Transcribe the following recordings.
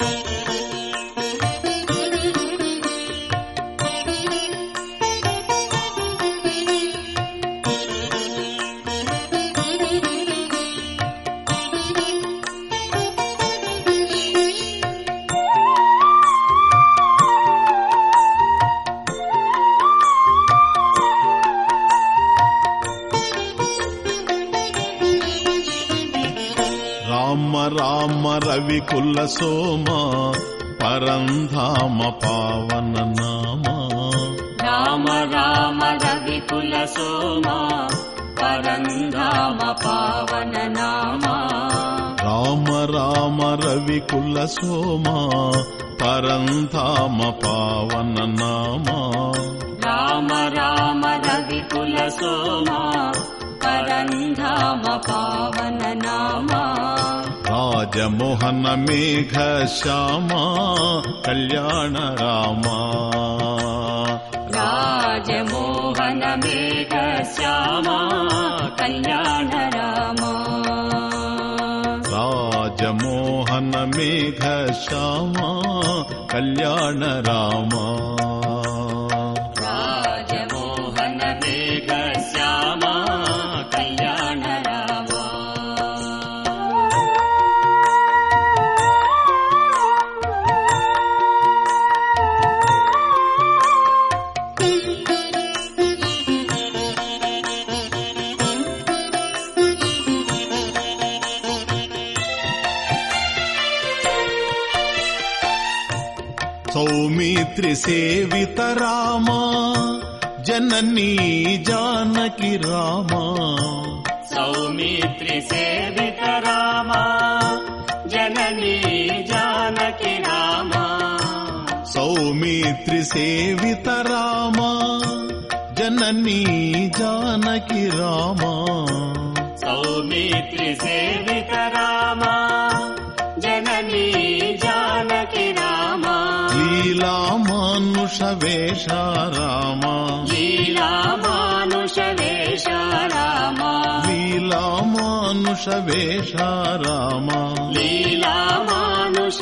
రామ రామ రవికుల సోమ పరంధామ పావన నామ. రామ రామ రవికుల సోమ పరంధామ పావన నామ. రామ రామ రవికుల సోమ పరంధామ పావన నామ. రామ రామ రవికుల సోమ పరంధామ పావన నామ. यमोहन मेघ श्यामा कल्याण रामा। राजमोहन मेघ श्यामा कल्याण रामा। राजमोहन मेघ श्यामा कल्याण रामा। सेवितरामा जननी जानकी जान सौमित्रि सेवित रामा जननी जानकी वितरामा सौमित्रि सेवित सौमित्रवितरामा जननी जानकी जान सौमित्रि सेवित रामा లీలా మానుష వేష రామ లీలా మానుష వేష రామ లీలా మానుష వేష రామ లీలా మానుష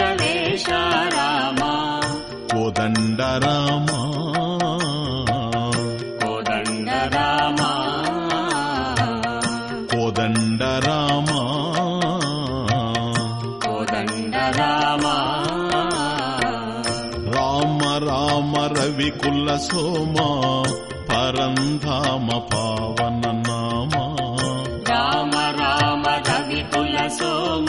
రవికుల సోమ పరంధామ పావన నామ. రామ రామ రవికుల సోమ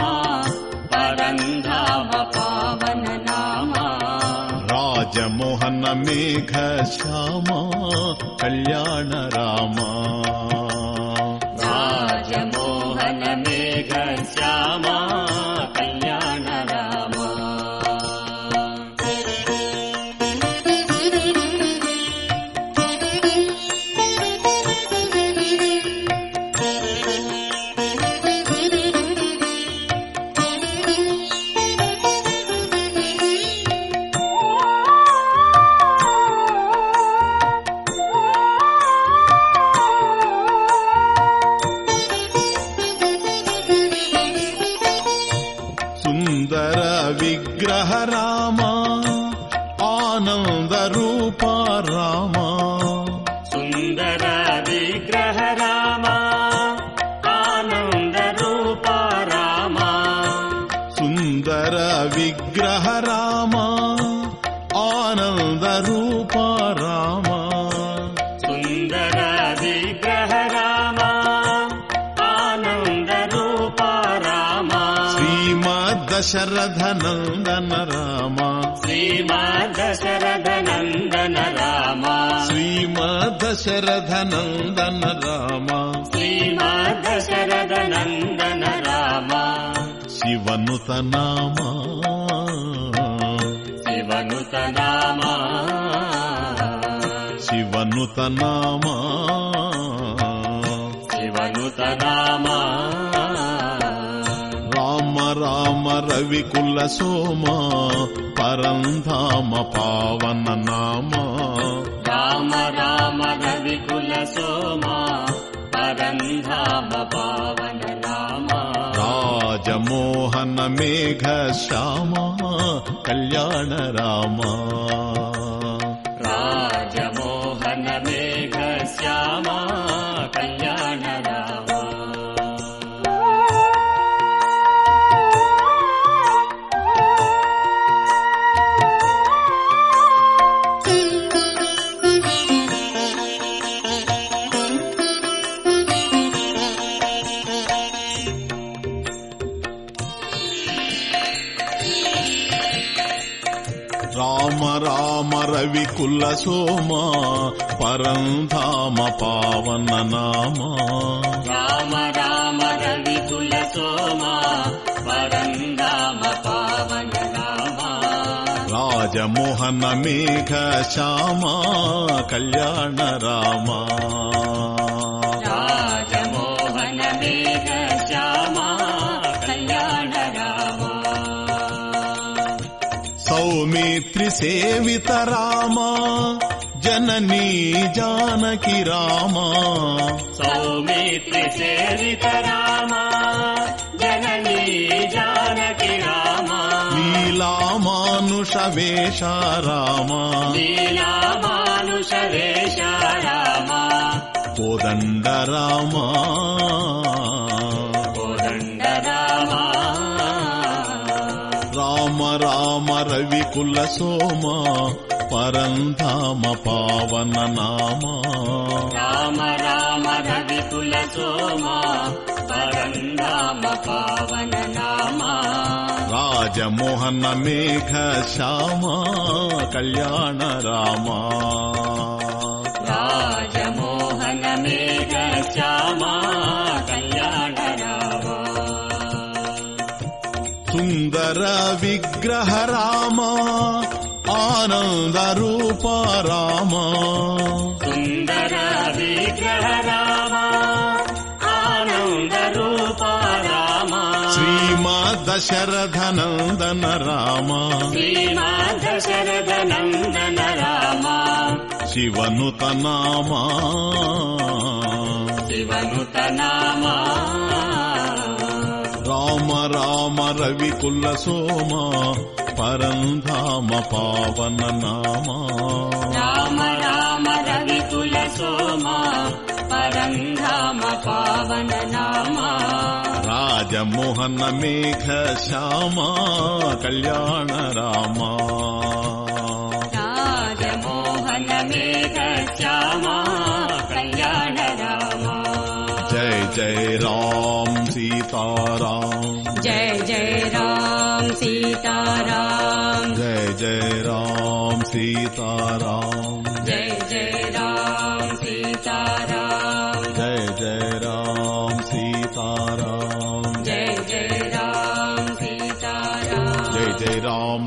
పరంధామ పావన నామ. రాజమోహన మేఘ శ్యామ కళ్యాణ రామ. आनन्दूपा रामा सुन्दरा विग्रह राम आनन्द रूपा राम सुन्दर विग्रह राम आनन्द रूपा राम सुन्दराधिग्रह राम आनन्द रूपा रामा श्रीमद् दशरथनन्दन राम రూప రామ దశరథ నందన రామ దశరథ నందన రామ శ్రీమద్ దశరథ నందన రామ శ్రీమద్ దశరథ నందన రామ శివనుత నామ శివనుత నామ రామ రవికుల సోమ పరంధామ పావన నామ. రామ రామ రవికుల సోమ పరంధామ పావన నామ. రాజమోహన మేఘ శ్యామ కళ్యాణ రామ. రవి కుల సోమ పరంధామ పావన నామ. రామ రామ రవి కుల సోమ పరంధామ పావన రామ రాజమోహన మేఘ శ్యామ కళ్యాణ రామ. సౌమిత్రి సేవిత రామ జననీ జానకి రామ. సౌమిత్రి సేవిత రామ జననీ జానకి రామ. లీలామానుష వేష రామ. లీలా మానుష వేష రామ. కోదండ రామ రామ రామ రవి కుల సోమ పరంధామ పావన నామ. రామ రామ రవి కుల సోమ పరంధామ పావన నామ. రాజమోహన మేఘ శ్యామ కళ్యాణ రామ. రాజమోహన సుందర విగ్రహ రామ ఆనంద రూప రామ సుందర విగ్రహ రామ ఆనంద రూప రామ శ్రీమా దశరథ నందన రామ శ్రీమా దశరథ నందన రామ శివనుత నామ శివనుత నామ రామ రవి కుల సోమ పరంధామ పావన నామ. రామ రామ రవి కుల సోమ పరంధామ పావన నామ. రాజమోహన మేఘ శ్యామ కళ్యాణ రామ. రాజమోహన మేఘ శ్యామ.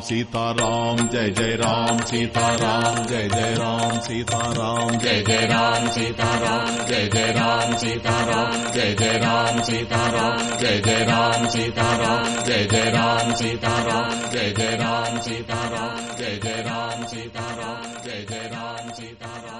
सीताराम जय जय राम सीताराम जय जय राम सीताराम जय जय राम सीताराम जय जय राम सीताराम जय जय राम सीताराम जय जय राम सीताराम जय जय राम सीताराम जय जय राम सीताराम जय जय राम सीताराम जय जय राम सीताराम